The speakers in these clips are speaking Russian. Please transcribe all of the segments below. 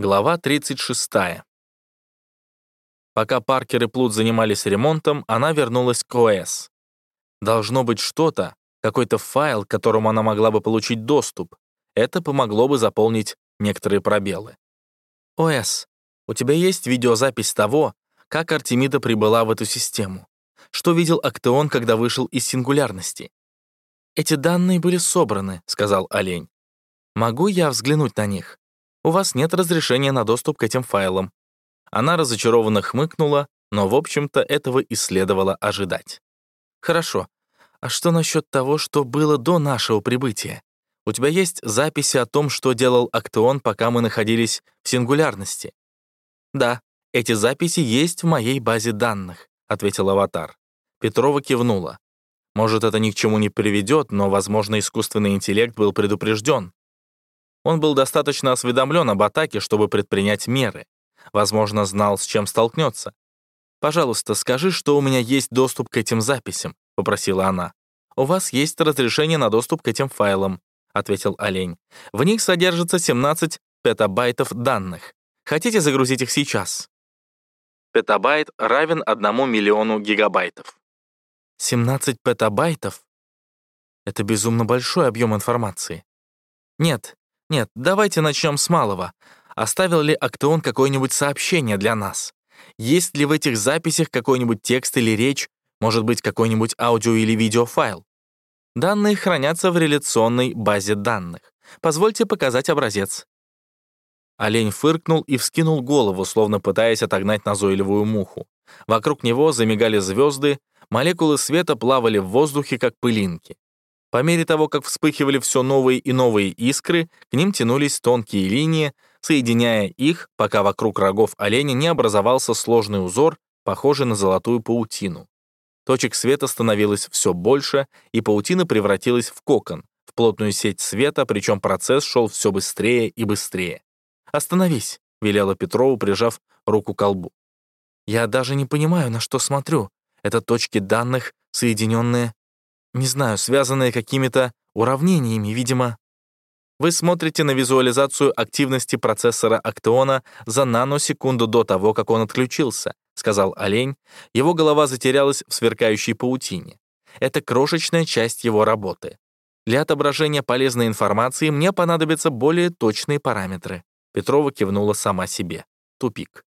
Глава 36. Пока Паркер и Плут занимались ремонтом, она вернулась к ОС. Должно быть что-то, какой-то файл, к которому она могла бы получить доступ. Это помогло бы заполнить некоторые пробелы. «ОС, у тебя есть видеозапись того, как Артемида прибыла в эту систему? Что видел Актеон, когда вышел из сингулярности?» «Эти данные были собраны», — сказал Олень. «Могу я взглянуть на них?» У вас нет разрешения на доступ к этим файлам». Она разочарованно хмыкнула, но, в общем-то, этого и следовало ожидать. «Хорошо. А что насчет того, что было до нашего прибытия? У тебя есть записи о том, что делал Актеон, пока мы находились в сингулярности?» «Да, эти записи есть в моей базе данных», — ответил Аватар. Петрова кивнула. «Может, это ни к чему не приведет, но, возможно, искусственный интеллект был предупрежден. Он был достаточно осведомлен об атаке, чтобы предпринять меры. Возможно, знал, с чем столкнется. «Пожалуйста, скажи, что у меня есть доступ к этим записям», — попросила она. «У вас есть разрешение на доступ к этим файлам», — ответил олень. «В них содержится 17 петабайтов данных. Хотите загрузить их сейчас?» Петабайт равен 1 миллиону гигабайтов. 17 петабайтов? Это безумно большой объем информации. Нет, нет, давайте начнем с малого. Оставил ли Актеон какое-нибудь сообщение для нас? Есть ли в этих записях какой-нибудь текст или речь, может быть, какой-нибудь аудио или видеофайл? Данные хранятся в реляционной базе данных. Позвольте показать образец. Олень фыркнул и вскинул голову, словно пытаясь отогнать назойливую муху. Вокруг него замигали звезды, молекулы света плавали в воздухе, как пылинки. По мере того, как вспыхивали все новые и новые искры, к ним тянулись тонкие линии, соединяя их, пока вокруг рогов оленя не образовался сложный узор, похожий на золотую паутину. Точек света становилось все больше, и паутина превратилась в кокон, в плотную сеть света, причем процесс шел все быстрее и быстрее. «Остановись», — велела Петрову, прижав руку к колбу. «Я даже не понимаю, на что смотрю. Это точки данных, соединенные не знаю, связанные какими-то уравнениями, видимо. Вы смотрите на визуализацию активности процессора Актеона за наносекунду до того, как он отключился, сказал олень. Его голова затерялась в сверкающей паутине. Это крошечная часть его работы. Для отображения полезной информации мне понадобятся более точные параметры. Петрова кивнула сама себе. Тупик.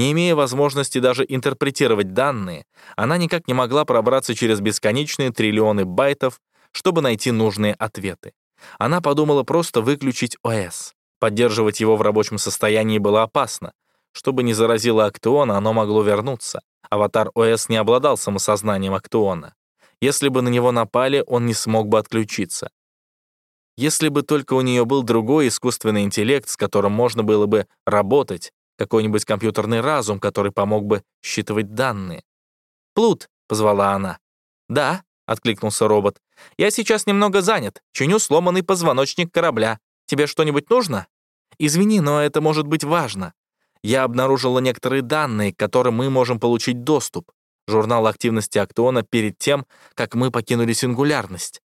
Не имея возможности даже интерпретировать данные, она никак не могла пробраться через бесконечные триллионы байтов, чтобы найти нужные ответы. Она подумала просто выключить ОС. Поддерживать его в рабочем состоянии было опасно. Чтобы не заразило Актеона, оно могло вернуться. Аватар ОС не обладал самосознанием Актеона. Если бы на него напали, он не смог бы отключиться. Если бы только у нее был другой искусственный интеллект, с которым можно было бы работать, какой-нибудь компьютерный разум, который помог бы считывать данные. «Плут», — позвала она. «Да», — откликнулся робот. «Я сейчас немного занят, чиню сломанный позвоночник корабля. Тебе что-нибудь нужно?» «Извини, но это может быть важно. Я обнаружила некоторые данные, к которым мы можем получить доступ. Журнал активности Актона перед тем, как мы покинули сингулярность.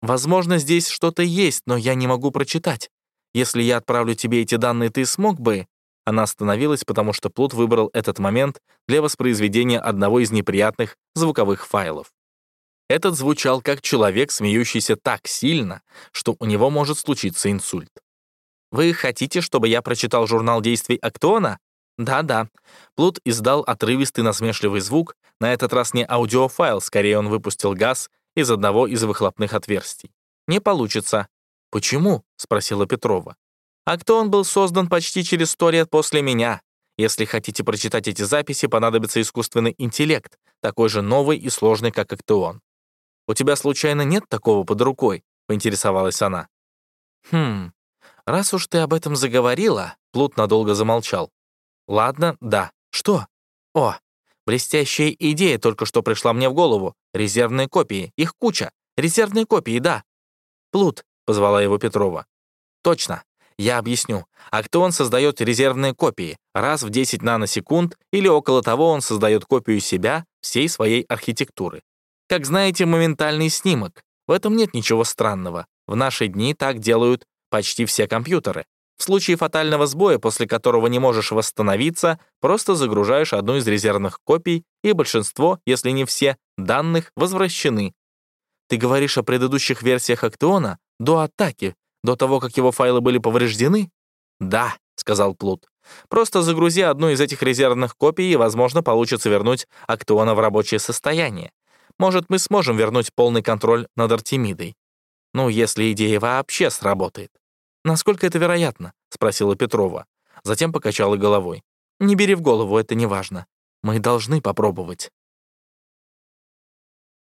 Возможно, здесь что-то есть, но я не могу прочитать. Если я отправлю тебе эти данные, ты смог бы она остановилась, потому что Плут выбрал этот момент для воспроизведения одного из неприятных звуковых файлов. Этот звучал как человек, смеющийся так сильно, что у него может случиться инсульт. «Вы хотите, чтобы я прочитал журнал действий Актона?» «Да-да». Плут издал отрывистый насмешливый звук, на этот раз не аудиофайл, скорее он выпустил газ из одного из выхлопных отверстий. «Не получится». «Почему?» — спросила Петрова. А кто он был создан почти через сто лет после меня. Если хотите прочитать эти записи, понадобится искусственный интеллект, такой же новый и сложный, как Актеон. «У тебя, случайно, нет такого под рукой?» — поинтересовалась она. «Хм, раз уж ты об этом заговорила...» — Плут надолго замолчал. «Ладно, да. Что? О, блестящая идея только что пришла мне в голову. Резервные копии. Их куча. Резервные копии, да». «Плут», — позвала его Петрова. «Точно. Я объясню. Актеон создает резервные копии. Раз в 10 наносекунд или около того он создает копию себя, всей своей архитектуры. Как знаете, моментальный снимок. В этом нет ничего странного. В наши дни так делают почти все компьютеры. В случае фатального сбоя, после которого не можешь восстановиться, просто загружаешь одну из резервных копий, и большинство, если не все, данных возвращены. Ты говоришь о предыдущих версиях Актеона до атаки, до того, как его файлы были повреждены? Да, сказал Плут. Просто загрузи одну из этих резервных копий, и, возможно, получится вернуть Актеона в рабочее состояние. Может, мы сможем вернуть полный контроль над Артемидой. Ну, если идея вообще сработает. «Насколько это вероятно?» — спросила Петрова. Затем покачала головой. «Не бери в голову, это не важно. Мы должны попробовать».